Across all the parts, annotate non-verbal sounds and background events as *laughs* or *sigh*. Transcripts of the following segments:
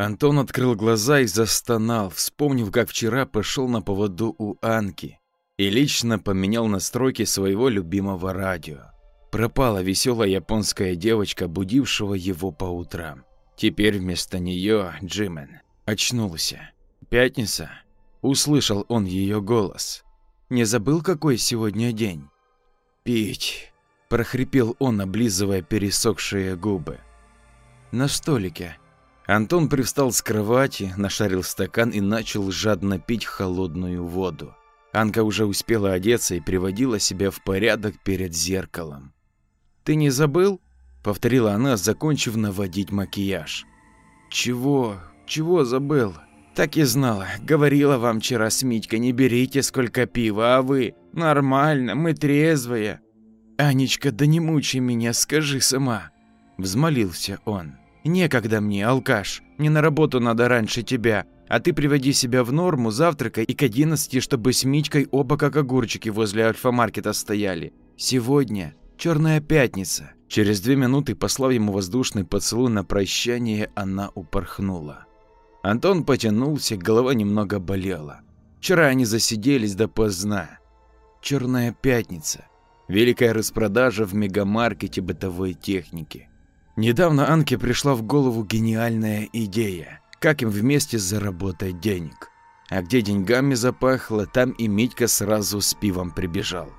Антон открыл глаза и застонал, вспомнив, как вчера пошел на поводу у Анки и лично поменял настройки своего любимого радио. Пропала веселая японская девочка, будившего его по утрам. Теперь вместо нее Джимен очнулся. Пятница. Услышал он ее голос. Не забыл, какой сегодня день? Пить. Прохрипел он, облизывая пересохшие губы. На столике. Антон привстал с кровати, нашарил стакан и начал жадно пить холодную воду. Анка уже успела одеться и приводила себя в порядок перед зеркалом. «Ты не забыл?» – повторила она, закончив наводить макияж. «Чего? Чего забыл?» «Так и знала. Говорила вам вчера с Митькой, не берите сколько пива, а вы? Нормально, мы трезвые». «Анечка, да не мучай меня, скажи сама», – взмолился он. «Некогда мне, алкаш, мне на работу надо раньше тебя, а ты приводи себя в норму, завтракай и к одиннадцати, чтобы с Митькой оба как огурчики возле альфа-маркета стояли. Сегодня черная пятница». Через две минуты, послав ему воздушный поцелуй на прощание, она упорхнула. Антон потянулся, голова немного болела. Вчера они засиделись допоздна. Черная пятница. Великая распродажа в мегамаркете бытовой техники. Недавно Анке пришла в голову гениальная идея, как им вместе заработать денег. А где деньгами запахло, там и Митька сразу с пивом прибежал.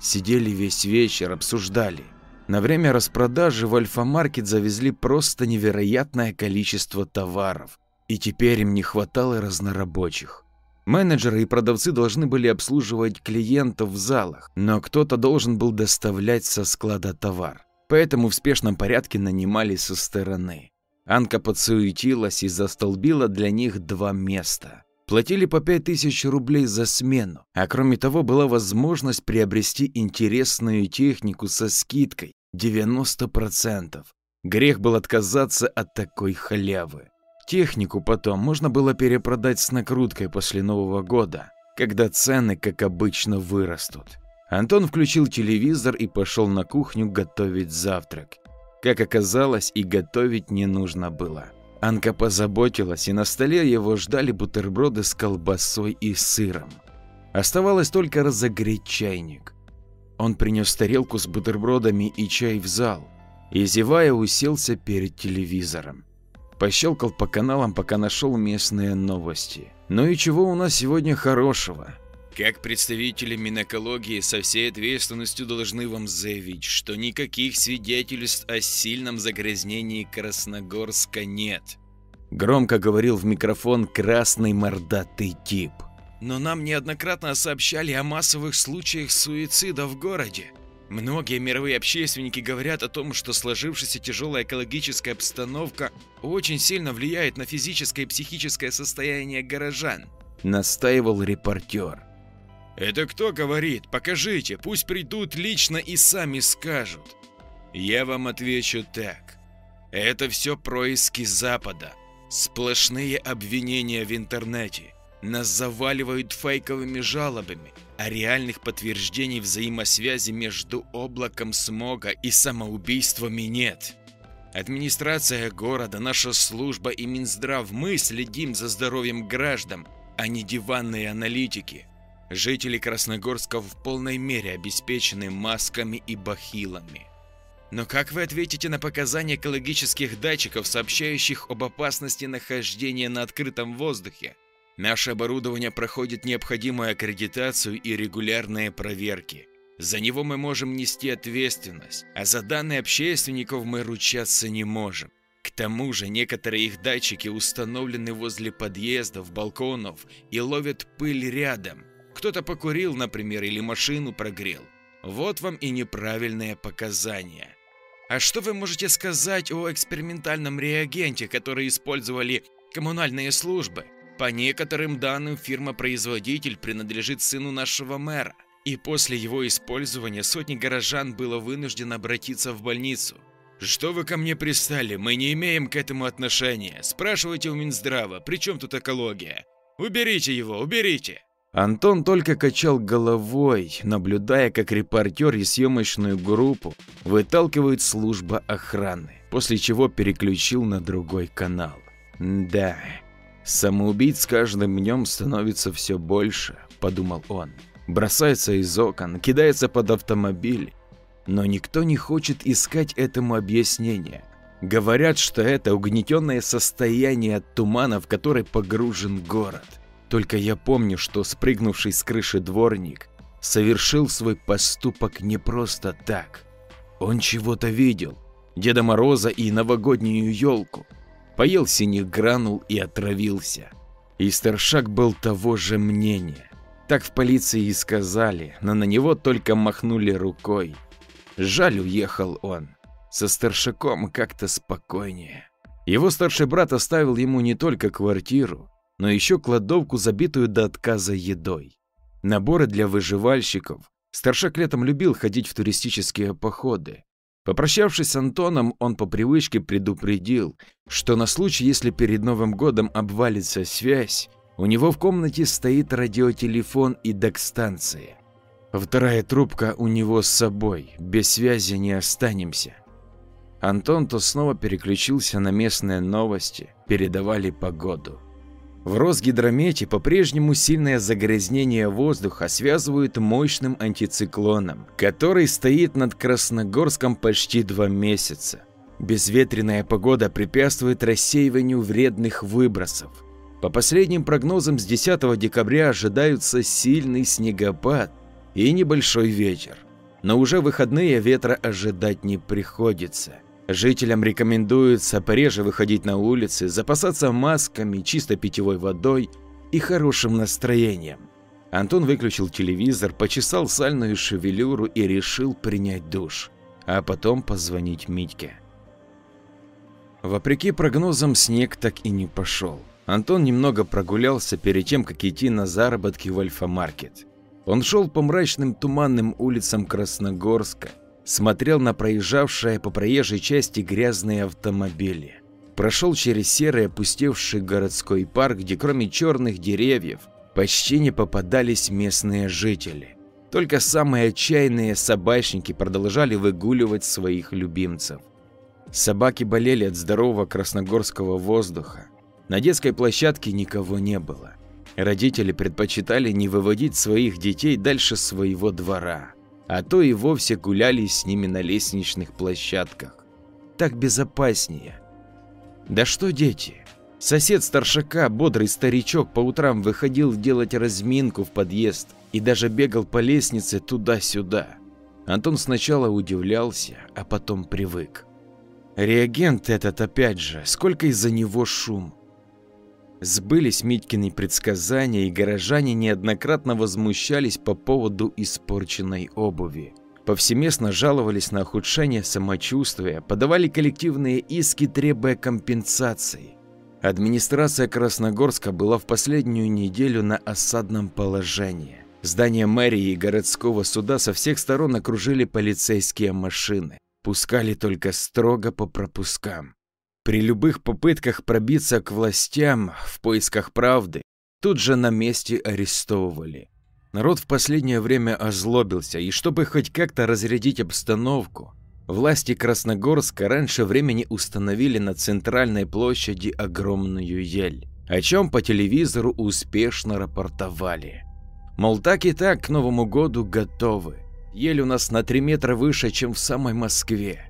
Сидели весь вечер, обсуждали. На время распродажи в Альфа-маркет завезли просто невероятное количество товаров, и теперь им не хватало разнорабочих. Менеджеры и продавцы должны были обслуживать клиентов в залах, но кто-то должен был доставлять со склада товар. Поэтому в спешном порядке нанимали со стороны. Анка подсуетилась и застолбила для них два места. Платили по 5000 рублей за смену, а кроме того была возможность приобрести интересную технику со скидкой 90%. Грех был отказаться от такой халявы. Технику потом можно было перепродать с накруткой после Нового года, когда цены, как обычно, вырастут. Антон включил телевизор и пошел на кухню готовить завтрак. Как оказалось, и готовить не нужно было. Анка позаботилась, и на столе его ждали бутерброды с колбасой и сыром. Оставалось только разогреть чайник. Он принес тарелку с бутербродами и чай в зал, и, зевая, уселся перед телевизором. Пощелкал по каналам, пока нашел местные новости. Ну и чего у нас сегодня хорошего? Как представители Минэкологии со всей ответственностью должны вам заявить, что никаких свидетельств о сильном загрязнении Красногорска нет. Громко говорил в микрофон красный мордатый тип. Но нам неоднократно сообщали о массовых случаях суицида в городе. Многие мировые общественники говорят о том, что сложившаяся тяжелая экологическая обстановка очень сильно влияет на физическое и психическое состояние горожан, настаивал репортер. Это кто говорит? Покажите, пусть придут лично и сами скажут. Я вам отвечу так. Это все происки Запада. Сплошные обвинения в интернете. Нас заваливают фейковыми жалобами, а реальных подтверждений взаимосвязи между облаком смога и самоубийствами нет. Администрация города, наша служба и Минздрав, мы следим за здоровьем граждан, а не диванные аналитики. Жители Красногорска в полной мере обеспечены масками и бахилами. Но как вы ответите на показания экологических датчиков, сообщающих об опасности нахождения на открытом воздухе? Наше оборудование проходит необходимую аккредитацию и регулярные проверки. За него мы можем нести ответственность, а за данные общественников мы ручаться не можем. К тому же некоторые их датчики установлены возле подъездов, балконов и ловят пыль рядом – кто-то покурил, например, или машину прогрел. Вот вам и неправильные показания. А что вы можете сказать о экспериментальном реагенте, который использовали коммунальные службы? По некоторым данным, фирма-производитель принадлежит сыну нашего мэра. И после его использования сотни горожан было вынуждено обратиться в больницу. Что вы ко мне пристали? Мы не имеем к этому отношения. Спрашивайте у Минздрава, при чем тут экология? Уберите его, уберите! Антон только качал головой, наблюдая, как репортер и съемочную группу выталкивают служба охраны, после чего переключил на другой канал. Да, самоубийц с каждым днем становится все больше, подумал он. Бросается из окон, кидается под автомобиль. Но никто не хочет искать этому объяснение. Говорят, что это угнетенное состояние от тумана, в который погружен город. Только я помню, что спрыгнувший с крыши дворник совершил свой поступок не просто так. Он чего-то видел. Деда Мороза и новогоднюю елку. Поел синих гранул и отравился. И старшак был того же мнения. Так в полиции и сказали, но на него только махнули рукой. Жаль, уехал он. Со старшаком как-то спокойнее. Его старший брат оставил ему не только квартиру, но еще кладовку, забитую до отказа едой. Наборы для выживальщиков. Старшак летом любил ходить в туристические походы. Попрощавшись с Антоном, он по привычке предупредил, что на случай, если перед Новым годом обвалится связь, у него в комнате стоит радиотелефон и док-станция. Вторая трубка у него с собой, без связи не останемся. Антон то снова переключился на местные новости, передавали погоду. В Росгидромете по-прежнему сильное загрязнение воздуха связывают мощным антициклоном, который стоит над Красногорском почти два месяца. Безветренная погода препятствует рассеиванию вредных выбросов. По последним прогнозам с 10 декабря ожидаются сильный снегопад и небольшой ветер. Но уже выходные ветра ожидать не приходится. Жителям рекомендуется пореже выходить на улицы, запасаться масками, чистой питьевой водой и хорошим настроением. Антон выключил телевизор, почесал сальную шевелюру и решил принять душ, а потом позвонить Митьке. Вопреки прогнозам, снег так и не пошел. Антон немного прогулялся перед тем, как идти на заработки в Альфа-маркет. Он шел по мрачным туманным улицам Красногорска, смотрел на проезжавшие по проезжей части грязные автомобили. Прошел через серый опустевший городской парк, где кроме черных деревьев почти не попадались местные жители. Только самые отчаянные собачники продолжали выгуливать своих любимцев. Собаки болели от здорового красногорского воздуха. На детской площадке никого не было. Родители предпочитали не выводить своих детей дальше своего двора а то и вовсе гуляли с ними на лестничных площадках. Так безопаснее. Да что дети? Сосед старшака, бодрый старичок, по утрам выходил делать разминку в подъезд и даже бегал по лестнице туда-сюда. Антон сначала удивлялся, а потом привык. Реагент этот опять же, сколько из-за него шум. Сбылись Митькины предсказания, и горожане неоднократно возмущались по поводу испорченной обуви. Повсеместно жаловались на ухудшение самочувствия, подавали коллективные иски, требуя компенсации. Администрация Красногорска была в последнюю неделю на осадном положении. Здание мэрии и городского суда со всех сторон окружили полицейские машины. Пускали только строго по пропускам. При любых попытках пробиться к властям в поисках правды, тут же на месте арестовывали. Народ в последнее время озлобился, и чтобы хоть как-то разрядить обстановку, власти Красногорска раньше времени установили на центральной площади огромную ель, о чем по телевизору успешно рапортовали. Мол, так и так к Новому году готовы. Ель у нас на 3 метра выше, чем в самой Москве.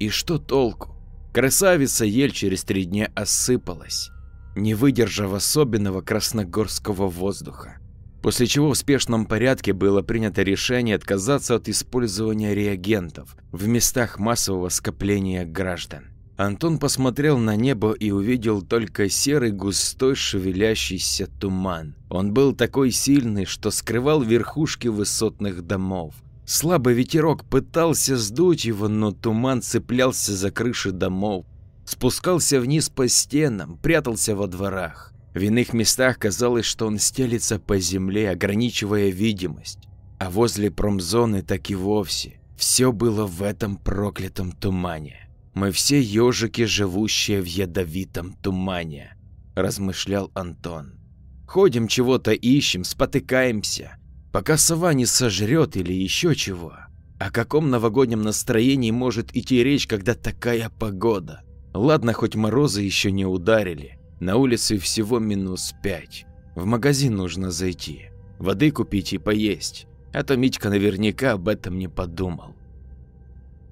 И что толку? Красавица ель через три дня осыпалась, не выдержав особенного красногорского воздуха. После чего в спешном порядке было принято решение отказаться от использования реагентов в местах массового скопления граждан. Антон посмотрел на небо и увидел только серый густой шевелящийся туман. Он был такой сильный, что скрывал верхушки высотных домов. Слабый ветерок пытался сдуть его, но туман цеплялся за крыши домов, спускался вниз по стенам, прятался во дворах. В иных местах казалось, что он стелится по земле, ограничивая видимость. А возле промзоны так и вовсе. Все было в этом проклятом тумане. Мы все ежики, живущие в ядовитом тумане, размышлял Антон. Ходим, чего-то ищем, спотыкаемся, пока сова не сожрет или еще чего. О каком новогоднем настроении может идти речь, когда такая погода? Ладно, хоть морозы еще не ударили, На улице всего минус пять. В магазин нужно зайти, воды купить и поесть, а то Митька наверняка об этом не подумал.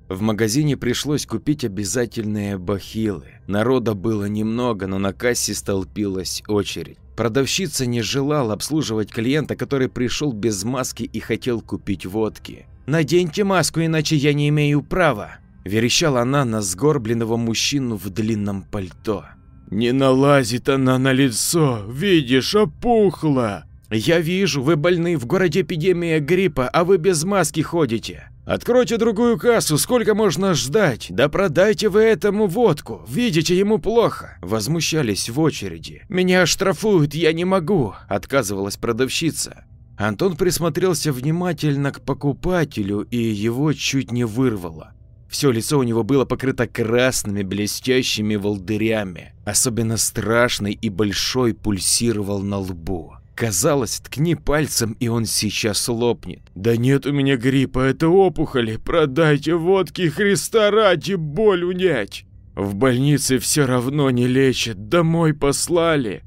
В магазине пришлось купить обязательные бахилы. Народа было немного, но на кассе столпилась очередь. Продавщица не желала обслуживать клиента, который пришел без маски и хотел купить водки. «Наденьте маску, иначе я не имею права», – верещала она на сгорбленного мужчину в длинном пальто. «Не налазит она на лицо, видишь, опухла!» «Я вижу, вы больны, в городе эпидемия гриппа, а вы без маски ходите. Откройте другую кассу, сколько можно ждать? Да продайте вы этому водку, видите, ему плохо. Возмущались в очереди. Меня штрафуют, я не могу, отказывалась продавщица. Антон присмотрелся внимательно к покупателю и его чуть не вырвало. Все лицо у него было покрыто красными блестящими волдырями. Особенно страшный и большой пульсировал на лбу. Казалось, ткни пальцем, и он сейчас лопнет. «Да нет у меня гриппа, это опухоли. Продайте водки Христа ради боль унять. В больнице все равно не лечат, домой послали».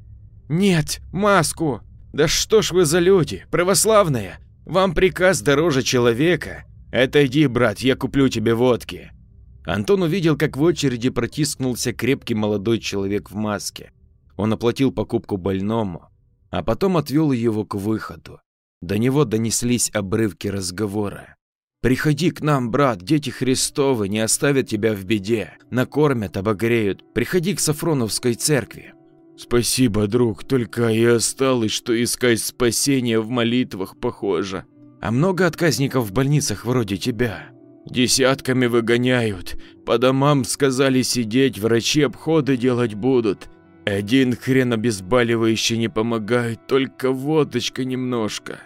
«Нет, маску! Да что ж вы за люди, православные? Вам приказ дороже человека. Отойди, брат, я куплю тебе водки». Антон увидел, как в очереди протиснулся крепкий молодой человек в маске. Он оплатил покупку больному, а потом отвел его к выходу. До него донеслись обрывки разговора. «Приходи к нам, брат, дети Христовы не оставят тебя в беде, накормят, обогреют. Приходи к Сафроновской церкви». «Спасибо, друг, только и осталось, что искать спасения в молитвах, похоже». «А много отказников в больницах вроде тебя?» «Десятками выгоняют. По домам сказали сидеть, врачи обходы делать будут. Один хрен обезболивающий не помогает, только водочка немножко.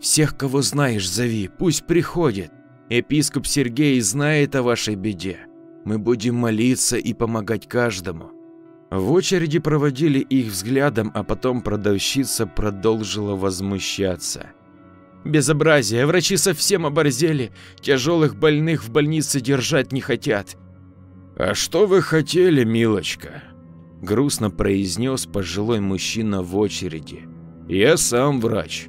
Всех, кого знаешь, зови, пусть приходит. Епископ Сергей знает о вашей беде. Мы будем молиться и помогать каждому. В очереди проводили их взглядом, а потом продавщица продолжила возмущаться. Безобразие, врачи совсем оборзели, тяжелых больных в больнице держать не хотят. А что вы хотели, милочка? Грустно произнес пожилой мужчина в очереди. «Я сам врач.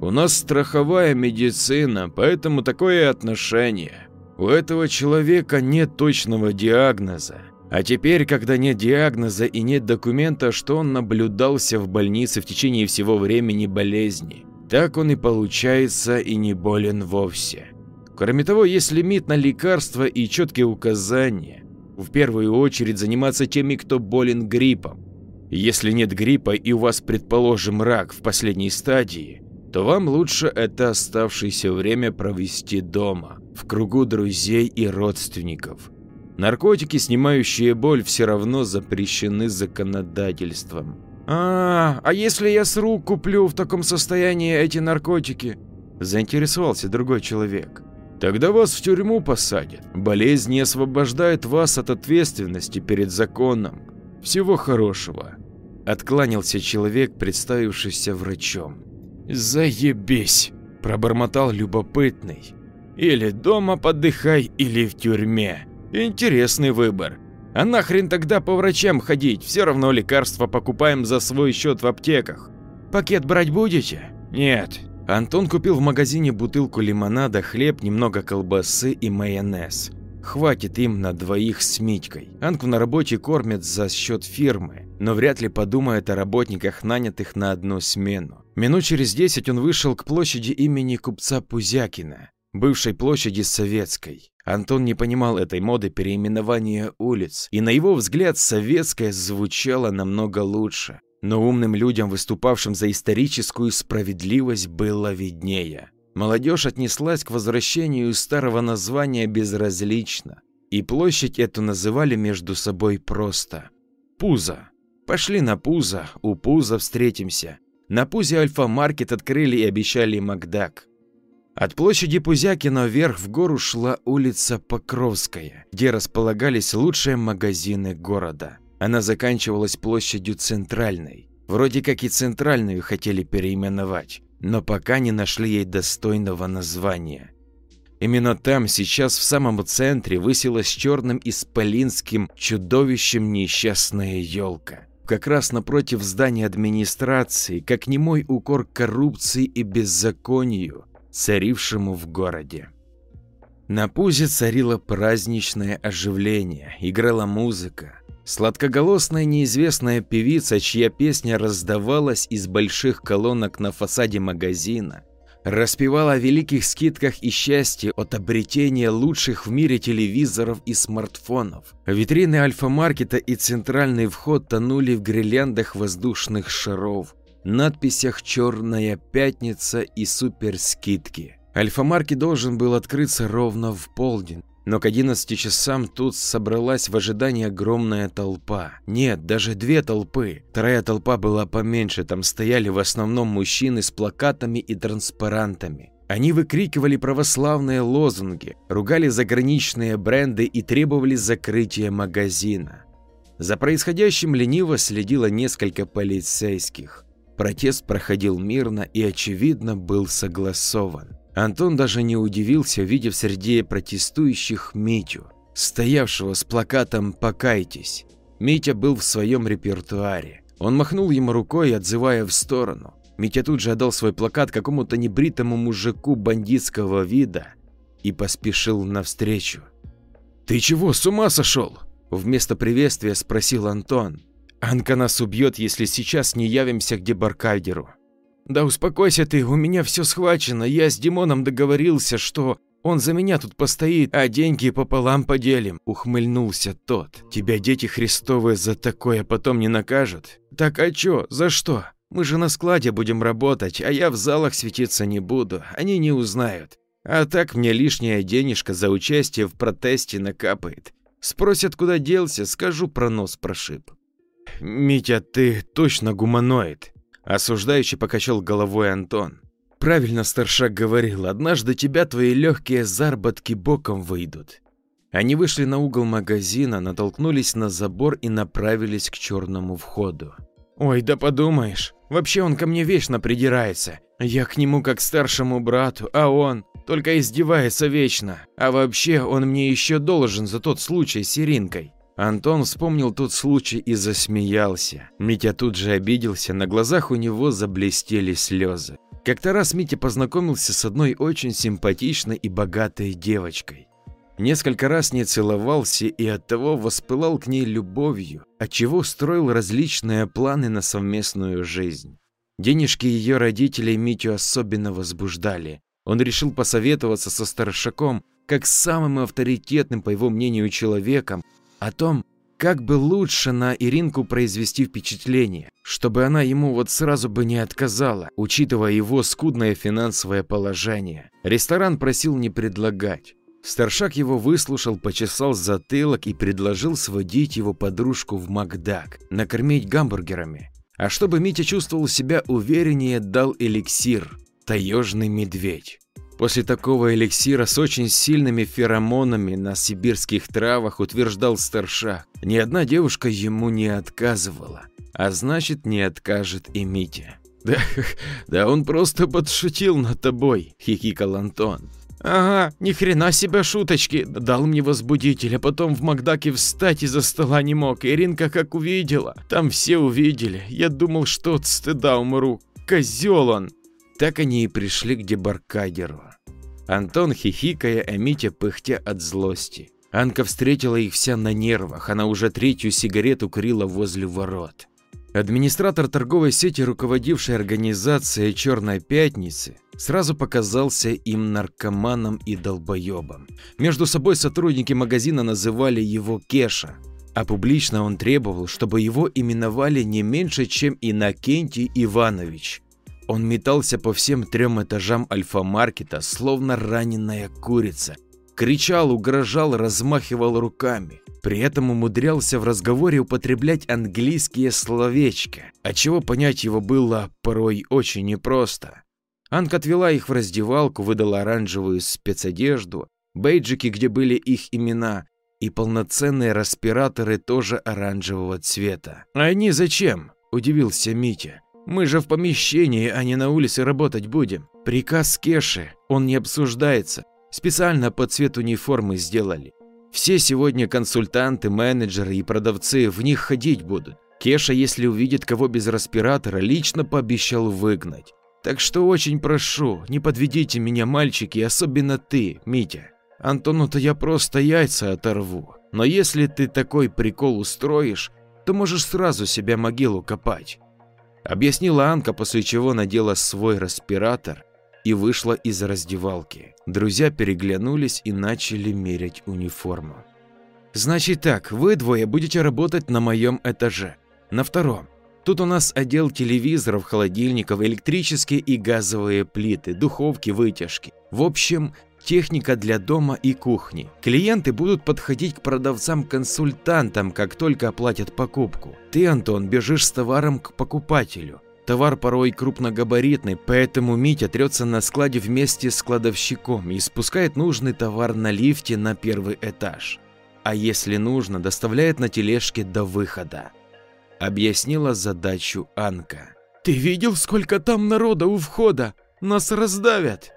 У нас страховая медицина, поэтому такое отношение. У этого человека нет точного диагноза. А теперь, когда нет диагноза и нет документа, что он наблюдался в больнице в течение всего времени болезни, так он и получается и не болен вовсе. Кроме того, есть лимит на лекарства и четкие указания в первую очередь заниматься теми, кто болен гриппом. Если нет гриппа и у вас, предположим, рак в последней стадии, то вам лучше это оставшееся время провести дома, в кругу друзей и родственников. Наркотики, снимающие боль, все равно запрещены законодательством. «А, а если я с рук куплю в таком состоянии эти наркотики?» – заинтересовался другой человек. Тогда вас в тюрьму посадят. Болезнь не освобождает вас от ответственности перед законом. Всего хорошего. Откланялся человек, представившийся врачом. Заебись, пробормотал любопытный. Или дома подыхай, или в тюрьме. Интересный выбор. А нахрен тогда по врачам ходить? Все равно лекарства покупаем за свой счет в аптеках. Пакет брать будете? Нет, Антон купил в магазине бутылку лимонада, хлеб, немного колбасы и майонез. Хватит им на двоих с Митькой. Анку на работе кормят за счет фирмы, но вряд ли подумает о работниках, нанятых на одну смену. Минут через десять он вышел к площади имени купца Пузякина, бывшей площади Советской. Антон не понимал этой моды переименования улиц, и на его взгляд советская звучала намного лучше. Но умным людям, выступавшим за историческую справедливость, было виднее. Молодежь отнеслась к возвращению старого названия безразлично, и площадь эту называли между собой просто Пузо. Пошли на Пузо, у Пузо встретимся. На Пузе Альфа-маркет открыли и обещали Макдак. От площади Пузякина вверх в гору шла улица Покровская, где располагались лучшие магазины города. Она заканчивалась площадью Центральной. Вроде как и Центральную хотели переименовать, но пока не нашли ей достойного названия. Именно там, сейчас в самом центре, высилась черным исполинским чудовищем несчастная елка. как раз напротив здания администрации, как немой укор коррупции и беззаконию, царившему в городе. На пузе царило праздничное оживление, играла музыка. Сладкоголосная неизвестная певица, чья песня раздавалась из больших колонок на фасаде магазина, распевала о великих скидках и счастье от обретения лучших в мире телевизоров и смартфонов. Витрины альфа-маркета и центральный вход тонули в гирляндах воздушных шаров, надписях «Черная пятница» и «Суперскидки». Альфа-марки должен был открыться ровно в полдень, но к 11 часам тут собралась в ожидании огромная толпа. Нет, даже две толпы. Вторая толпа была поменьше, там стояли в основном мужчины с плакатами и транспарантами. Они выкрикивали православные лозунги, ругали заграничные бренды и требовали закрытия магазина. За происходящим лениво следило несколько полицейских. Протест проходил мирно и, очевидно, был согласован. Антон даже не удивился, видев среди протестующих Митю, стоявшего с плакатом «Покайтесь». Митя был в своем репертуаре. Он махнул ему рукой, отзывая в сторону. Митя тут же отдал свой плакат какому-то небритому мужику бандитского вида и поспешил навстречу. «Ты чего, с ума сошел?» Вместо приветствия спросил Антон. «Анка нас убьет, если сейчас не явимся к дебаркадеру. «Да успокойся ты, у меня все схвачено. Я с Димоном договорился, что он за меня тут постоит, а деньги пополам поделим», – ухмыльнулся тот. «Тебя дети Христовы за такое потом не накажут?» «Так а чё, за что? Мы же на складе будем работать, а я в залах светиться не буду, они не узнают. А так мне лишняя денежка за участие в протесте накапает. Спросят, куда делся, скажу про нос прошиб». «Митя, ты точно гуманоид», Осуждающий покачал головой Антон. Правильно старшак говорил, однажды тебя твои легкие заработки боком выйдут. Они вышли на угол магазина, натолкнулись на забор и направились к черному входу. Ой, да подумаешь, вообще он ко мне вечно придирается. Я к нему как старшему брату, а он только издевается вечно. А вообще он мне еще должен за тот случай с Иринкой. Антон вспомнил тот случай и засмеялся. Митя тут же обиделся, на глазах у него заблестели слезы. Как-то раз Митя познакомился с одной очень симпатичной и богатой девочкой. Несколько раз не целовался и оттого воспылал к ней любовью, отчего строил различные планы на совместную жизнь. Денежки ее родителей Митю особенно возбуждали. Он решил посоветоваться со старшаком, как самым авторитетным, по его мнению, человеком, о том, как бы лучше на Иринку произвести впечатление, чтобы она ему вот сразу бы не отказала, учитывая его скудное финансовое положение. Ресторан просил не предлагать. Старшак его выслушал, почесал затылок и предложил сводить его подружку в Макдак, накормить гамбургерами. А чтобы Митя чувствовал себя увереннее, дал эликсир – таежный медведь. После такого эликсира с очень сильными феромонами на сибирских травах утверждал старша, ни одна девушка ему не отказывала, а значит не откажет и Митя. *laughs* «Да, да он просто подшутил над тобой», – хихикал Антон. «Ага, ни хрена себе шуточки. Дал мне возбудитель, а потом в Макдаке встать из-за стола не мог. Иринка как увидела. Там все увидели. Я думал, что от стыда умру. Козел он!» Так они и пришли к дебаркадеру. Антон хихикая, а Митя пыхтя от злости. Анка встретила их вся на нервах, она уже третью сигарету курила возле ворот. Администратор торговой сети, руководивший организацией «Черной пятницы», сразу показался им наркоманом и долбоебом. Между собой сотрудники магазина называли его Кеша, а публично он требовал, чтобы его именовали не меньше, чем Иннокентий Иванович – он метался по всем трем этажам альфа-маркета, словно раненая курица. Кричал, угрожал, размахивал руками. При этом умудрялся в разговоре употреблять английские словечки, отчего понять его было порой очень непросто. Анка отвела их в раздевалку, выдала оранжевую спецодежду, бейджики, где были их имена, и полноценные респираторы тоже оранжевого цвета. «А они зачем?» – удивился Митя. Мы же в помещении, а не на улице работать будем. Приказ Кеши, он не обсуждается. Специально под цвет униформы сделали. Все сегодня консультанты, менеджеры и продавцы в них ходить будут. Кеша, если увидит кого без респиратора, лично пообещал выгнать. Так что очень прошу, не подведите меня, мальчики, особенно ты, Митя. Антону-то я просто яйца оторву. Но если ты такой прикол устроишь, то можешь сразу себе могилу копать. Объяснила Анка, после чего надела свой респиратор и вышла из раздевалки. Друзья переглянулись и начали мерять униформу. «Значит так, вы двое будете работать на моем этаже. На втором. Тут у нас отдел телевизоров, холодильников, электрические и газовые плиты, духовки, вытяжки. В общем, техника для дома и кухни. Клиенты будут подходить к продавцам-консультантам, как только оплатят покупку. Ты, Антон, бежишь с товаром к покупателю. Товар порой крупногабаритный, поэтому Митя трется на складе вместе с кладовщиком и спускает нужный товар на лифте на первый этаж. А если нужно, доставляет на тележке до выхода. Объяснила задачу Анка. «Ты видел, сколько там народа у входа? Нас раздавят!»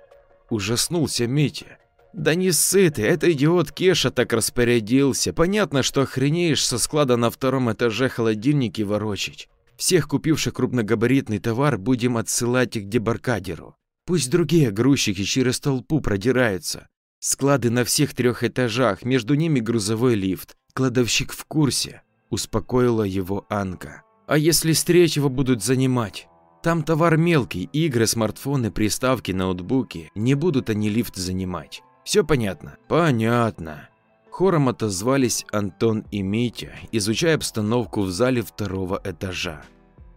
Ужаснулся Митя. «Да не ссы ты, это идиот Кеша так распорядился. Понятно, что охренеешь со склада на втором этаже холодильники ворочить. Всех купивших крупногабаритный товар будем отсылать к дебаркадеру. Пусть другие грузчики через толпу продираются. Склады на всех трех этажах, между ними грузовой лифт. Кладовщик в курсе успокоила его Анка. А если с третьего будут занимать? Там товар мелкий, игры, смартфоны, приставки, ноутбуки. Не будут они лифт занимать. Все понятно? Понятно. Хором отозвались Антон и Митя, изучая обстановку в зале второго этажа.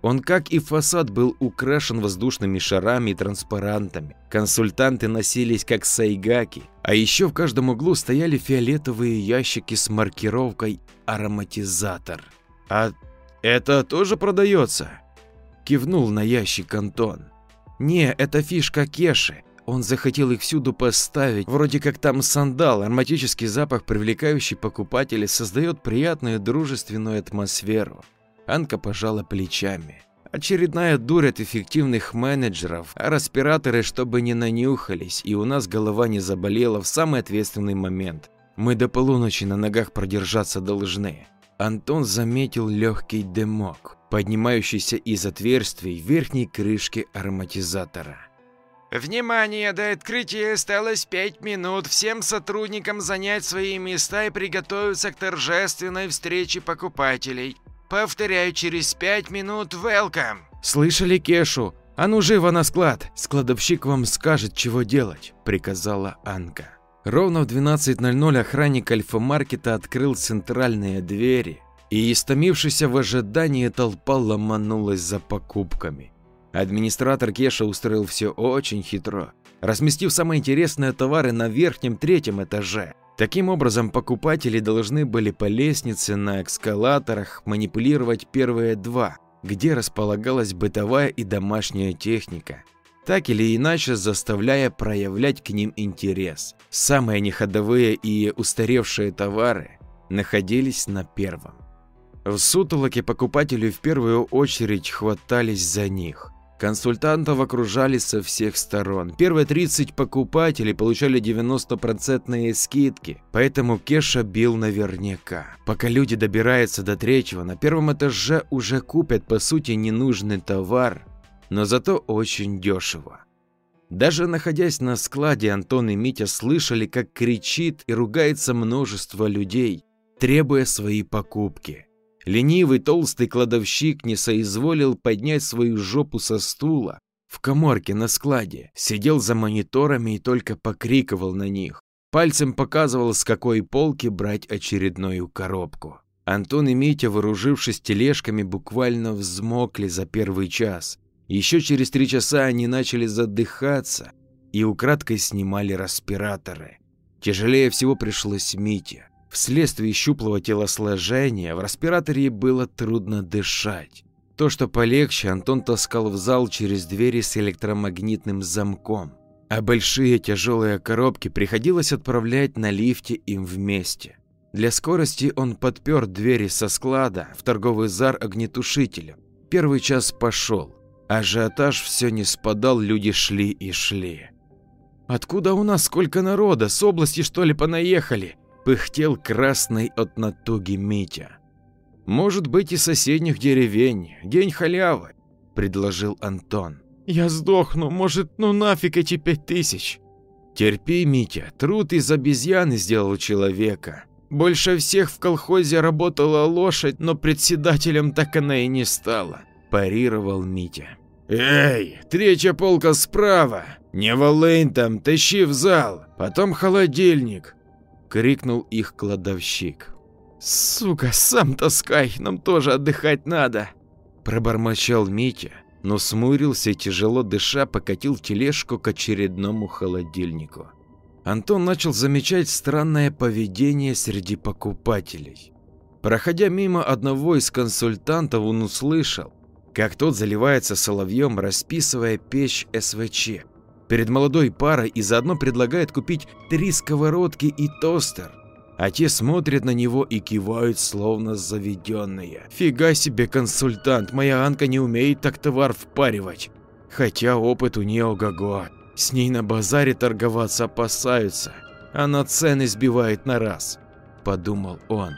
Он, как и фасад, был украшен воздушными шарами и транспарантами. Консультанты носились как сайгаки, а еще в каждом углу стояли фиолетовые ящики с маркировкой «Ароматизатор». «А это тоже продается?» Кивнул на ящик Антон. «Не, это фишка Кеши. Он захотел их всюду поставить, вроде как там сандал, ароматический запах, привлекающий покупателей, создает приятную дружественную атмосферу. Анка пожала плечами. Очередная дурь от эффективных менеджеров, а респираторы чтобы не нанюхались, и у нас голова не заболела в самый ответственный момент. Мы до полуночи на ногах продержаться должны. Антон заметил легкий дымок, поднимающийся из отверстий верхней крышки ароматизатора. «Внимание! До открытия осталось пять минут. Всем сотрудникам занять свои места и приготовиться к торжественной встрече покупателей. Повторяю, через пять минут welcome. Слышали Кешу? А ну живо на склад, складовщик вам скажет, чего делать, приказала Анка. Ровно в 12.00 охранник Альфа-маркета открыл центральные двери, и истомившаяся в ожидании толпа ломанулась за покупками. Администратор Кеша устроил все очень хитро, разместив самые интересные товары на верхнем третьем этаже, Таким образом, покупатели должны были по лестнице на эскалаторах манипулировать первые два, где располагалась бытовая и домашняя техника, так или иначе заставляя проявлять к ним интерес. Самые неходовые и устаревшие товары находились на первом. В сутолоке покупатели в первую очередь хватались за них. Консультантов окружали со всех сторон. Первые 30 покупателей получали 90% скидки, поэтому Кеша бил наверняка. Пока люди добираются до третьего, на первом этаже уже купят по сути ненужный товар, но зато очень дешево. Даже находясь на складе, Антон и Митя слышали, как кричит и ругается множество людей, требуя свои покупки. Ленивый толстый кладовщик не соизволил поднять свою жопу со стула. В коморке на складе сидел за мониторами и только покриковал на них. Пальцем показывал, с какой полки брать очередную коробку. Антон и Митя, вооружившись тележками, буквально взмокли за первый час. Еще через три часа они начали задыхаться и украдкой снимали респираторы. Тяжелее всего пришлось Мите. Вследствие щуплого телосложения в респираторе было трудно дышать. То, что полегче, Антон таскал в зал через двери с электромагнитным замком, а большие тяжелые коробки приходилось отправлять на лифте им вместе. Для скорости он подпер двери со склада в торговый зар огнетушителем. Первый час пошел. Ажиотаж все не спадал, люди шли и шли. «Откуда у нас сколько народа? С области, что ли, понаехали?» Пыхтел красный от натуги Митя. Может быть и соседних деревень. День халявы, предложил Антон. Я сдохну, может, ну нафиг эти пять тысяч. Терпи, Митя, труд из обезьяны сделал человека. Больше всех в колхозе работала лошадь, но председателем так она и не стала, парировал Митя. «Эй, третья полка справа! Не волынь там, тащи в зал, потом холодильник!» — крикнул их кладовщик. «Сука, сам таскай, нам тоже отдыхать надо!» Пробормочал Митя, но смурился и тяжело дыша покатил тележку к очередному холодильнику. Антон начал замечать странное поведение среди покупателей. Проходя мимо одного из консультантов, он услышал, как тот заливается соловьем, расписывая печь СВЧ. Перед молодой парой и заодно предлагает купить три сковородки и тостер. А те смотрят на него и кивают, словно заведенные. Фига себе консультант, моя Анка не умеет так товар впаривать. Хотя опыт у нее ого-го. С ней на базаре торговаться опасаются. Она цены сбивает на раз, подумал он.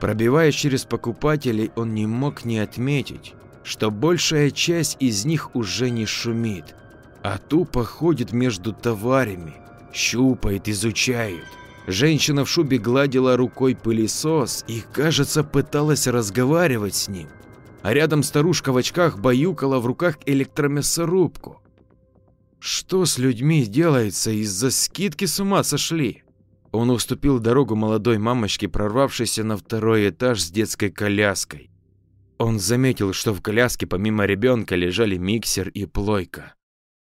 Пробиваясь через покупателей, он не мог не отметить, что большая часть из них уже не шумит, а тупо ходит между товарами, щупает, изучает. Женщина в шубе гладила рукой пылесос и, кажется, пыталась разговаривать с ним. А рядом старушка в очках баюкала в руках электромясорубку. Что с людьми делается, из-за скидки с ума сошли? Он уступил дорогу молодой мамочке, прорвавшейся на второй этаж с детской коляской. Он заметил, что в коляске помимо ребенка лежали миксер и плойка.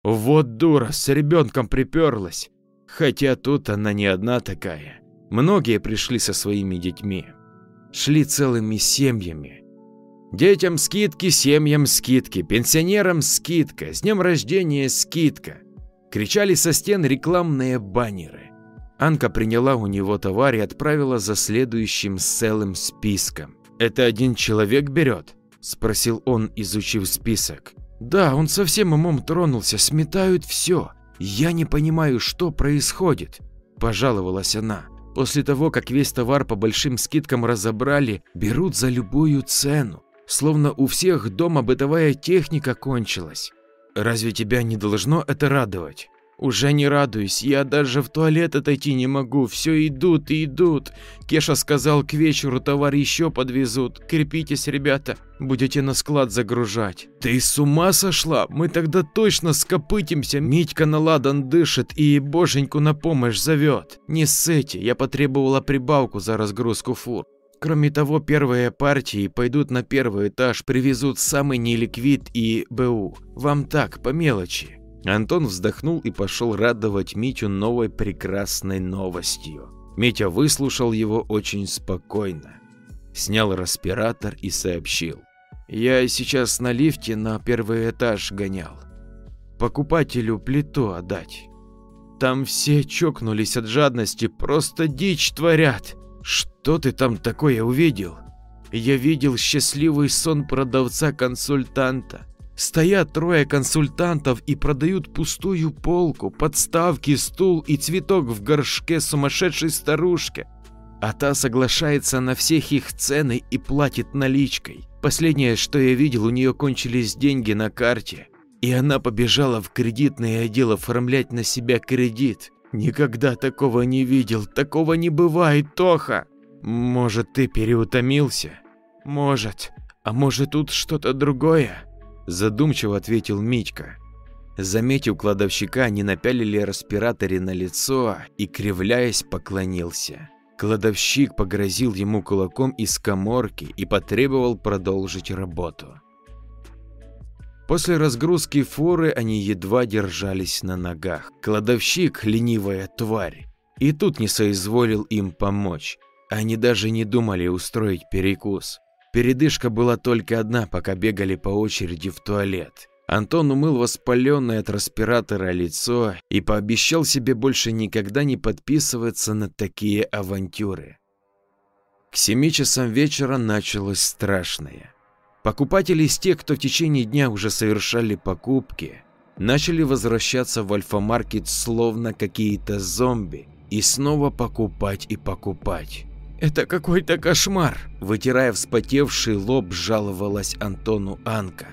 Вот дура, с ребенком приперлась. Хотя тут она не одна такая. Многие пришли со своими детьми. Шли целыми семьями. Детям скидки, семьям скидки, пенсионерам скидка, с днем рождения скидка. Кричали со стен рекламные баннеры. Анка приняла у него товар и отправила за следующим целым списком. «Это один человек берет?» – спросил он, изучив список. «Да, он совсем умом тронулся, сметают все. Я не понимаю, что происходит», – пожаловалась она. «После того, как весь товар по большим скидкам разобрали, берут за любую цену, словно у всех дома бытовая техника кончилась. Разве тебя не должно это радовать?» Уже не радуюсь, я даже в туалет отойти не могу, все идут и идут. Кеша сказал, к вечеру товар еще подвезут. Крепитесь, ребята, будете на склад загружать. Ты с ума сошла? Мы тогда точно скопытимся. Митька на ладан дышит и боженьку на помощь зовет. Не ссыте, я потребовала прибавку за разгрузку фур. Кроме того, первые партии пойдут на первый этаж, привезут самый неликвид и БУ. Вам так, по мелочи. Антон вздохнул и пошел радовать Митю новой прекрасной новостью. Митя выслушал его очень спокойно. Снял респиратор и сообщил. «Я сейчас на лифте на первый этаж гонял. Покупателю плиту отдать. Там все чокнулись от жадности, просто дичь творят. Что ты там такое увидел?» Я видел счастливый сон продавца-консультанта. Стоят трое консультантов и продают пустую полку, подставки, стул и цветок в горшке сумасшедшей старушке. А та соглашается на всех их цены и платит наличкой. Последнее, что я видел, у нее кончились деньги на карте. И она побежала в кредитный отдел оформлять на себя кредит. Никогда такого не видел, такого не бывает, Тоха. Может, ты переутомился? Может. А может, тут что-то другое? Задумчиво ответил Митька. Заметив кладовщика, они напялили респираторы на лицо и, кривляясь, поклонился. Кладовщик погрозил ему кулаком из коморки и потребовал продолжить работу. После разгрузки фуры они едва держались на ногах. Кладовщик, ленивая тварь, и тут не соизволил им помочь. Они даже не думали устроить перекус. Передышка была только одна, пока бегали по очереди в туалет. Антон умыл воспаленное от респиратора лицо и пообещал себе больше никогда не подписываться на такие авантюры. К семи часам вечера началось страшное. Покупатели из тех, кто в течение дня уже совершали покупки, начали возвращаться в альфа-маркет словно какие-то зомби и снова покупать и покупать. Это какой-то кошмар, вытирая вспотевший лоб, жаловалась Антону Анка.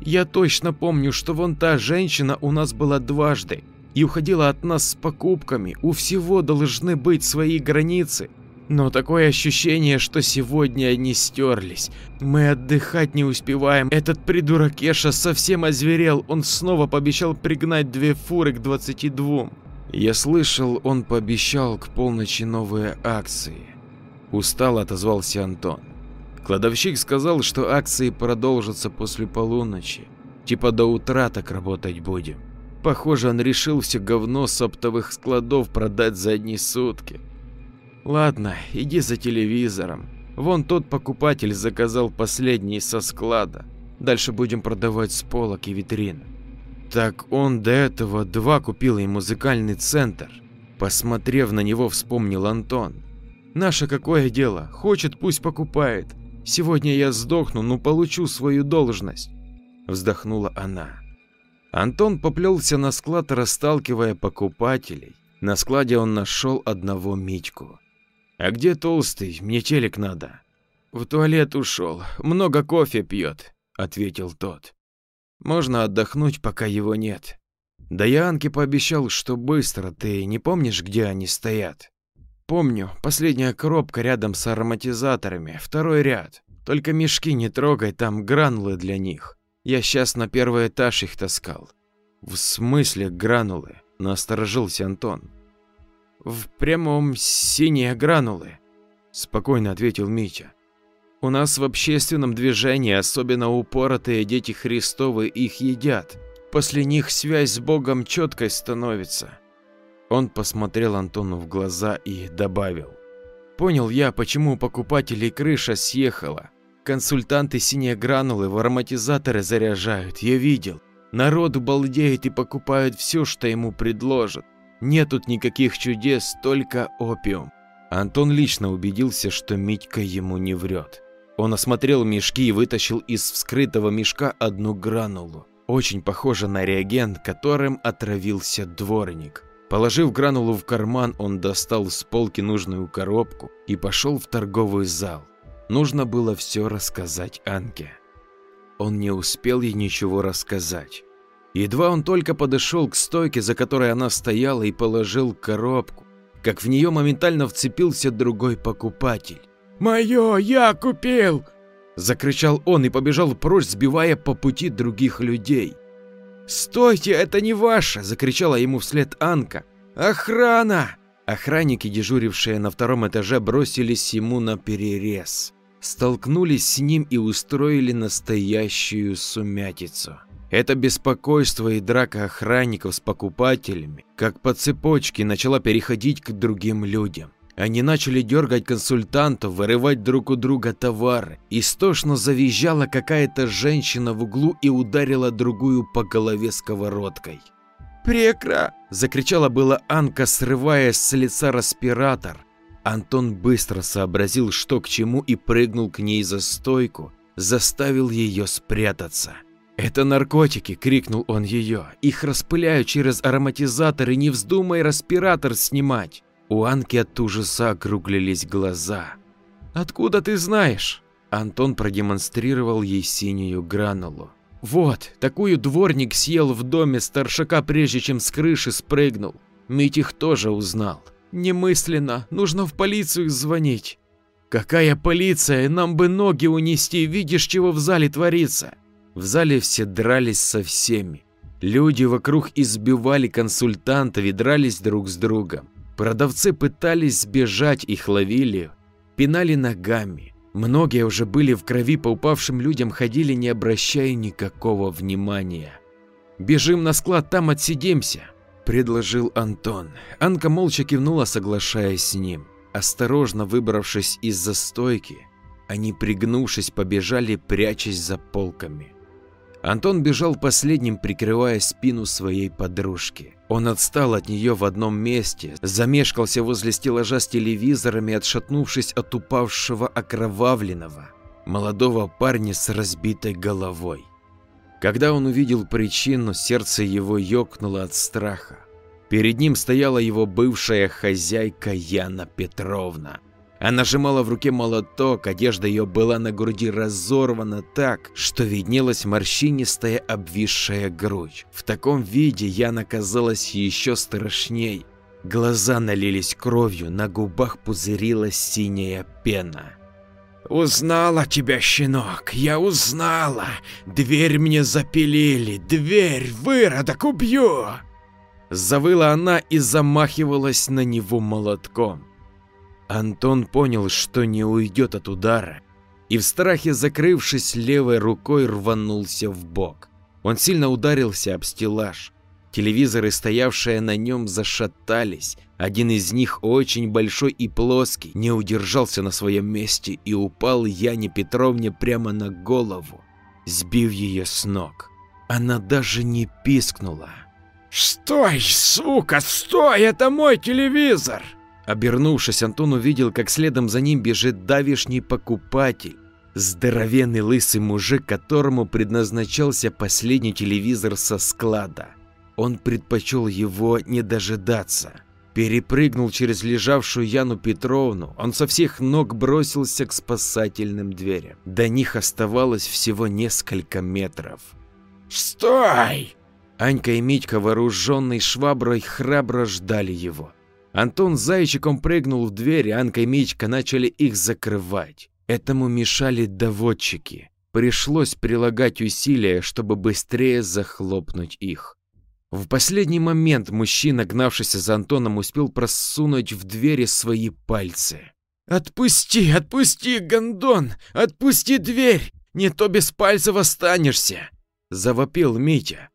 Я точно помню, что вон та женщина у нас была дважды и уходила от нас с покупками. У всего должны быть свои границы. Но такое ощущение, что сегодня они стерлись. Мы отдыхать не успеваем. Этот придурок Эша совсем озверел. Он снова пообещал пригнать две фуры к 22. Я слышал, он пообещал к полночи новые акции. Устало отозвался Антон. Кладовщик сказал, что акции продолжатся после полуночи. Типа до утра так работать будем. Похоже, он решил все говно с оптовых складов продать за одни сутки. Ладно, иди за телевизором. Вон тот покупатель заказал последний со склада. Дальше будем продавать с полок и витрин. Так он до этого два купил и музыкальный центр. Посмотрев на него, вспомнил Антон. Наше какое дело? Хочет, пусть покупает. Сегодня я сдохну, но получу свою должность. Вздохнула она. Антон поплелся на склад, расталкивая покупателей. На складе он нашел одного Митьку. «А где толстый? Мне телек надо». «В туалет ушел. Много кофе пьет», — ответил тот. «Можно отдохнуть, пока его нет». Да я Анке пообещал, что быстро. Ты не помнишь, где они стоят? Помню, последняя коробка рядом с ароматизаторами, второй ряд. Только мешки не трогай, там гранулы для них. Я сейчас на первый этаж их таскал. В смысле гранулы? Насторожился Антон. В прямом синие гранулы, спокойно ответил Митя. У нас в общественном движении особенно упоротые дети Христовы их едят. После них связь с Богом четкой становится. Он посмотрел Антону в глаза и добавил. Понял я, почему у покупателей крыша съехала. Консультанты синие гранулы в ароматизаторы заряжают, я видел. Народ балдеет и покупают все, что ему предложат. Нет тут никаких чудес, только опиум. Антон лично убедился, что Митька ему не врет. Он осмотрел мешки и вытащил из вскрытого мешка одну гранулу. Очень похоже на реагент, которым отравился дворник. Положив гранулу в карман, он достал с полки нужную коробку и пошел в торговый зал. Нужно было все рассказать Анке. Он не успел ей ничего рассказать. Едва он только подошел к стойке, за которой она стояла, и положил коробку, как в нее моментально вцепился другой покупатель. «Мое, я купил!» Закричал он и побежал прочь, сбивая по пути других людей. «Стойте, это не ваше!» – закричала ему вслед Анка. «Охрана!» Охранники, дежурившие на втором этаже, бросились ему на перерез. Столкнулись с ним и устроили настоящую сумятицу. Это беспокойство и драка охранников с покупателями, как по цепочке, начала переходить к другим людям. Они начали дергать консультантов, вырывать друг у друга товары. Истошно завизжала какая-то женщина в углу и ударила другую по голове сковородкой. «Прекра!» – закричала была Анка, срывая с лица респиратор. Антон быстро сообразил, что к чему, и прыгнул к ней за стойку, заставил ее спрятаться. «Это наркотики!» – крикнул он ее. «Их распыляют через ароматизатор и не вздумай респиратор снимать!» У Анки от ужаса округлились глаза. «Откуда ты знаешь?» Антон продемонстрировал ей синюю гранулу. «Вот, такую дворник съел в доме старшака, прежде чем с крыши спрыгнул. Митих тоже узнал. Немысленно, нужно в полицию звонить». «Какая полиция? Нам бы ноги унести, видишь, чего в зале творится?» В зале все дрались со всеми. Люди вокруг избивали консультантов и дрались друг с другом. Продавцы пытались сбежать, их ловили, пинали ногами. Многие уже были в крови, по упавшим людям ходили, не обращая никакого внимания. «Бежим на склад, там отсидимся», – предложил Антон. Анка молча кивнула, соглашаясь с ним. Осторожно выбравшись из застойки, они, пригнувшись, побежали, прячась за полками. Антон бежал последним, прикрывая спину своей подружки. Он отстал от нее в одном месте, замешкался возле стеллажа с телевизорами, отшатнувшись от упавшего окровавленного молодого парня с разбитой головой. Когда он увидел причину, сердце его ёкнуло от страха. Перед ним стояла его бывшая хозяйка Яна Петровна. Она сжимала в руке молоток, одежда ее была на груди разорвана так, что виднелась морщинистая обвисшая грудь. В таком виде Яна казалась еще страшней. Глаза налились кровью, на губах пузырилась синяя пена. «Узнала тебя, щенок, я узнала! Дверь мне запилили, дверь, выродок, убью!» Завыла она и замахивалась на него молотком. Антон понял, что не уйдет от удара, и в страхе, закрывшись левой рукой, рванулся в бок. Он сильно ударился об стеллаж. Телевизоры, стоявшие на нем, зашатались. Один из них, очень большой и плоский, не удержался на своем месте и упал Яне Петровне прямо на голову, сбив ее с ног. Она даже не пискнула. «Стой, сука, стой, это мой телевизор!» Обернувшись, Антон увидел, как следом за ним бежит давишний покупатель. Здоровенный лысый мужик, которому предназначался последний телевизор со склада. Он предпочел его не дожидаться. Перепрыгнул через лежавшую Яну Петровну, он со всех ног бросился к спасательным дверям. До них оставалось всего несколько метров. «Стой!» Анька и Митька, вооруженный шваброй, храбро ждали его. Антон с зайчиком прыгнул в дверь, Анка и Митька начали их закрывать. Этому мешали доводчики. Пришлось прилагать усилия, чтобы быстрее захлопнуть их. В последний момент мужчина, гнавшийся за Антоном, успел просунуть в двери свои пальцы. «Отпусти, отпусти, гондон! Отпусти дверь! Не то без пальцев останешься!» – завопил Митя.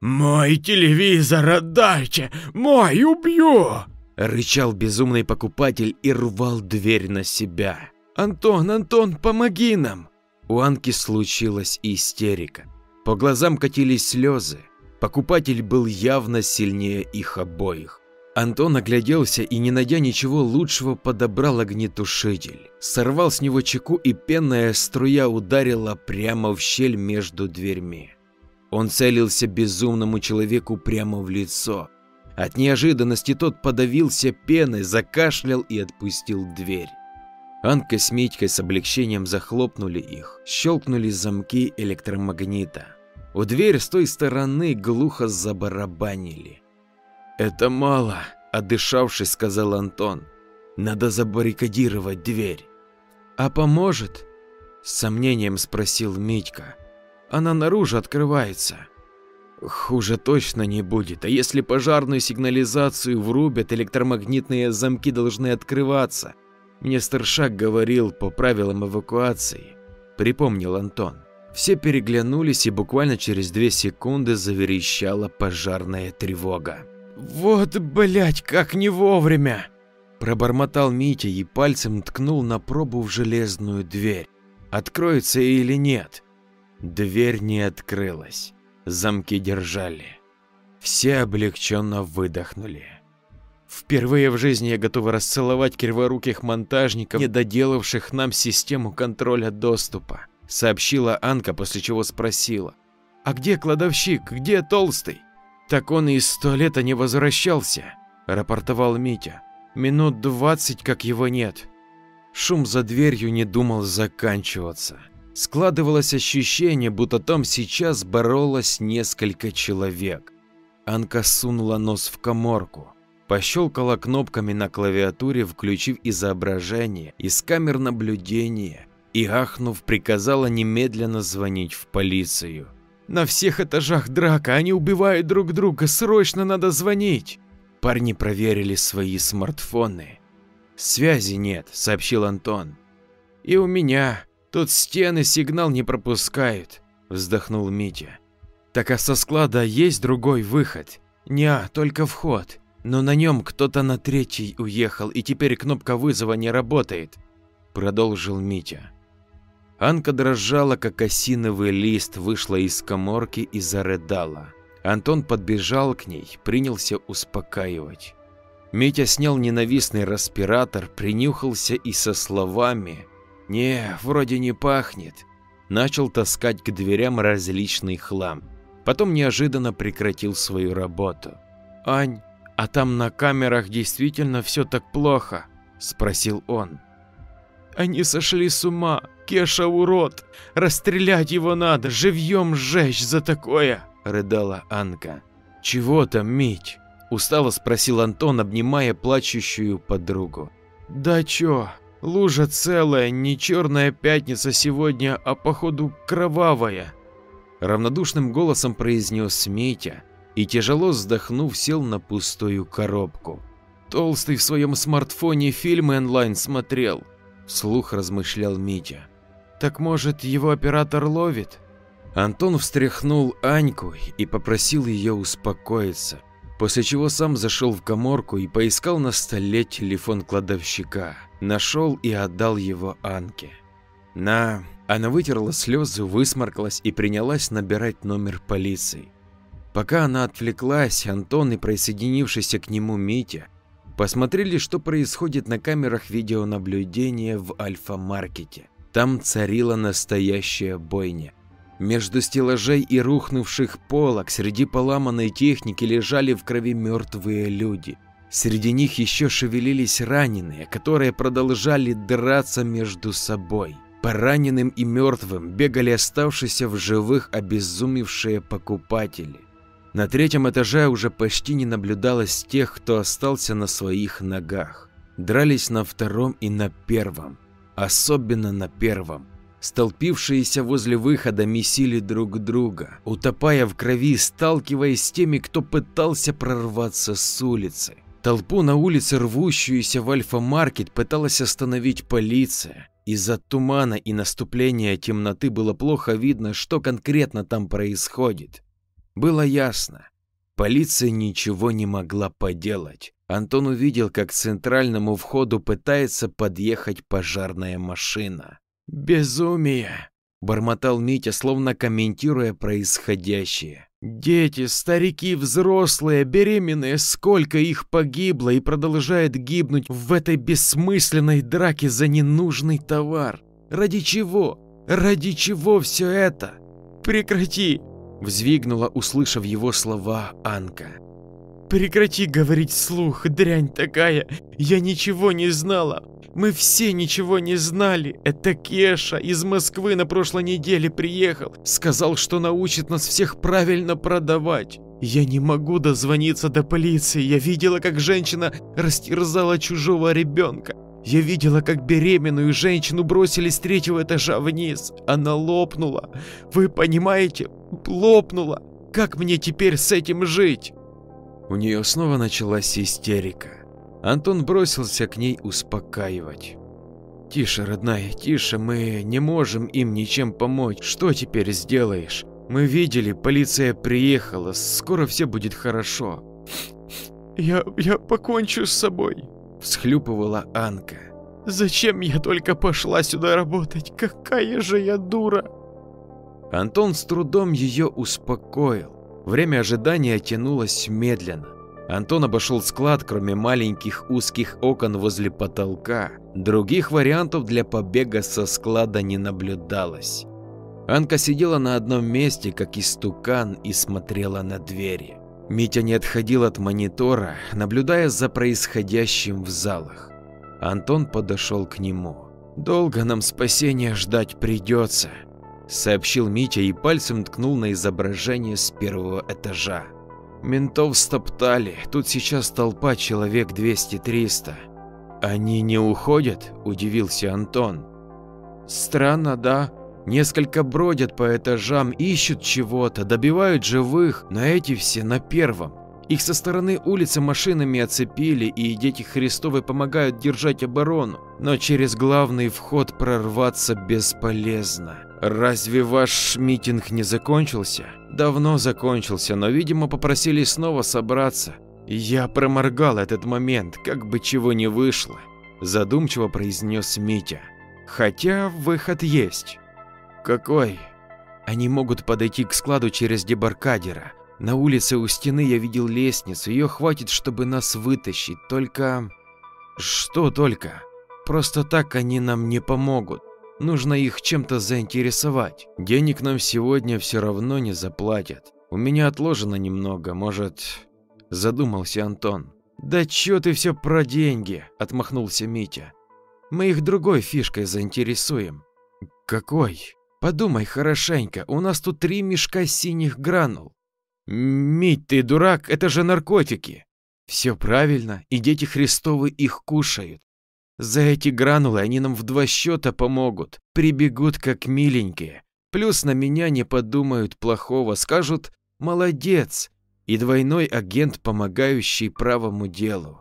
«Мой телевизор отдайте! Мой убью!» – рычал безумный покупатель и рвал дверь на себя. «Антон, Антон, помоги нам!» У Анки случилась истерика. По глазам катились слезы. Покупатель был явно сильнее их обоих. Антон огляделся и, не найдя ничего лучшего, подобрал огнетушитель. Сорвал с него чеку и пенная струя ударила прямо в щель между дверьми. Он целился безумному человеку прямо в лицо. От неожиданности тот подавился пеной, закашлял и отпустил дверь. Анка с Митькой с облегчением захлопнули их, щелкнули замки электромагнита. У дверь с той стороны глухо забарабанили. «Это мало», – отдышавшись, сказал Антон. «Надо забаррикадировать дверь». «А поможет?» – с сомнением спросил Митька. «Она наружу открывается». Хуже точно не будет, а если пожарную сигнализацию врубят, электромагнитные замки должны открываться. Мне старшак говорил по правилам эвакуации, припомнил Антон. Все переглянулись, и буквально через две секунды заверещала пожарная тревога. «Вот, блять, как не вовремя!» Пробормотал Митя и пальцем ткнул на пробу в железную дверь. Откроется или нет? Дверь не открылась. Замки держали. Все облегченно выдохнули. Впервые в жизни я готова расцеловать криворуких монтажников, не доделавших нам систему контроля доступа сообщила Анка, после чего спросила. «А где кладовщик? Где Толстый?» «Так он из туалета не возвращался», – рапортовал Митя. «Минут двадцать, как его нет». Шум за дверью не думал заканчиваться. Складывалось ощущение, будто там сейчас боролось несколько человек. Анка сунула нос в коморку, пощелкала кнопками на клавиатуре, включив изображение из камер наблюдения и, ахнув, приказала немедленно звонить в полицию. «На всех этажах драка, они убивают друг друга, срочно надо звонить!» Парни проверили свои смартфоны. «Связи нет», — сообщил Антон. «И у меня. Тут стены сигнал не пропускают», — вздохнул Митя. «Так а со склада есть другой выход?» «Не, только вход. Но на нем кто-то на третий уехал, и теперь кнопка вызова не работает», — продолжил Митя. Анка дрожала, как осиновый лист, вышла из коморки и зарыдала. Антон подбежал к ней, принялся успокаивать. Митя снял ненавистный респиратор, принюхался и со словами «Не, вроде не пахнет», начал таскать к дверям различный хлам. Потом неожиданно прекратил свою работу. «Ань, а там на камерах действительно все так плохо?» – спросил он. Они сошли с ума. Кеша урод. Расстрелять его надо, живьем сжечь за такое, рыдала Анка. Чего там, Мить? Устало спросил Антон, обнимая плачущую подругу. Да чё, лужа целая, не черная пятница сегодня, а походу кровавая. Равнодушным голосом произнес Митя и, тяжело вздохнув, сел на пустую коробку. Толстый в своем смартфоне фильмы онлайн смотрел, вслух размышлял Митя. Так может, его оператор ловит? Антон встряхнул Аньку и попросил ее успокоиться, после чего сам зашел в коморку и поискал на столе телефон кладовщика. Нашел и отдал его Анке. На, она вытерла слезы, высморкалась и принялась набирать номер полиции. Пока она отвлеклась, Антон и присоединившийся к нему Митя посмотрели, что происходит на камерах видеонаблюдения в Альфа-маркете. Там царила настоящая бойня. Между стеллажей и рухнувших полок среди поломанной техники лежали в крови мертвые люди. Среди них еще шевелились раненые, которые продолжали драться между собой. По раненым и мертвым бегали оставшиеся в живых обезумевшие покупатели. На третьем этаже уже почти не наблюдалось тех, кто остался на своих ногах. Дрались на втором и на первом, особенно на первом. Столпившиеся возле выхода месили друг друга, утопая в крови, сталкиваясь с теми, кто пытался прорваться с улицы. Толпу на улице, рвущуюся в Альфа-маркет, пыталась остановить полиция. Из-за тумана и наступления темноты было плохо видно, что конкретно там происходит. Было ясно, полиция ничего не могла поделать. Антон увидел, как к центральному входу пытается подъехать пожарная машина. «Безумие!» – бормотал Митя, словно комментируя происходящее. «Дети, старики, взрослые, беременные, сколько их погибло и продолжает гибнуть в этой бессмысленной драке за ненужный товар? Ради чего? Ради чего все это? Прекрати!» – взвигнула, услышав его слова Анка. «Прекрати говорить вслух, дрянь такая! Я ничего не знала! Мы все ничего не знали. Это Кеша из Москвы на прошлой неделе приехал. Сказал, что научит нас всех правильно продавать. Я не могу дозвониться до полиции. Я видела, как женщина растерзала чужого ребенка. Я видела, как беременную женщину бросили с третьего этажа вниз. Она лопнула. Вы понимаете? Лопнула. Как мне теперь с этим жить? У нее снова началась истерика. Антон бросился к ней успокаивать. «Тише, родная, тише, мы не можем им ничем помочь. Что теперь сделаешь? Мы видели, полиция приехала, скоро все будет хорошо». «Я, я покончу с собой», – всхлюпывала Анка. «Зачем я только пошла сюда работать? Какая же я дура!» Антон с трудом ее успокоил. Время ожидания тянулось медленно. Антон обошел склад, кроме маленьких узких окон возле потолка. Других вариантов для побега со склада не наблюдалось. Анка сидела на одном месте, как истукан, и смотрела на двери. Митя не отходил от монитора, наблюдая за происходящим в залах. Антон подошел к нему. «Долго нам спасения ждать придется», – сообщил Митя и пальцем ткнул на изображение с первого этажа. Ментов стоптали, тут сейчас толпа человек 200-300. Они не уходят? Удивился Антон. Странно, да? Несколько бродят по этажам, ищут чего-то, добивают живых, но эти все на первом. Их со стороны улицы машинами оцепили, и дети Христовы помогают держать оборону. Но через главный вход прорваться бесполезно. Разве ваш митинг не закончился? Давно закончился, но, видимо, попросили снова собраться. Я проморгал этот момент, как бы чего не вышло. Задумчиво произнес Митя. Хотя выход есть. Какой? Они могут подойти к складу через дебаркадера. На улице у стены я видел лестницу, ее хватит, чтобы нас вытащить, только... Что только? Просто так они нам не помогут. Нужно их чем-то заинтересовать. Денег нам сегодня все равно не заплатят. У меня отложено немного, может... Задумался Антон. «Да чё ты все про деньги?» – отмахнулся Митя. Мы их другой фишкой заинтересуем. Какой? Подумай хорошенько, у нас тут три мешка синих гранул. Мить, ты дурак, это же наркотики. Все правильно, и дети Христовы их кушают. За эти гранулы они нам в два счета помогут, прибегут как миленькие. Плюс на меня не подумают плохого, скажут «молодец» и двойной агент, помогающий правому делу.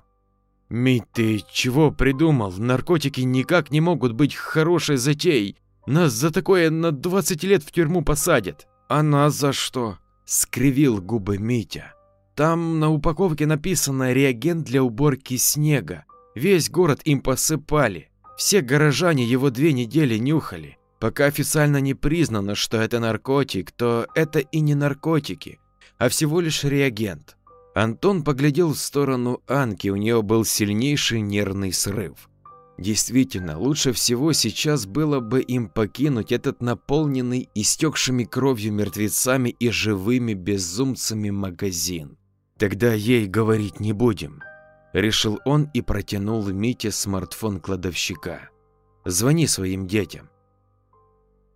Мить, ты чего придумал? Наркотики никак не могут быть хорошей затеей. Нас за такое на 20 лет в тюрьму посадят. А нас за что? Скривил губы Митя. Там на упаковке написано «реагент для уборки снега». Весь город им посыпали. Все горожане его две недели нюхали. Пока официально не признано, что это наркотик, то это и не наркотики, а всего лишь реагент. Антон поглядел в сторону Анки, у нее был сильнейший нервный срыв. Действительно, лучше всего сейчас было бы им покинуть этот наполненный истекшими кровью мертвецами и живыми безумцами магазин. Тогда ей говорить не будем, решил он и протянул Мите смартфон кладовщика. Звони своим детям.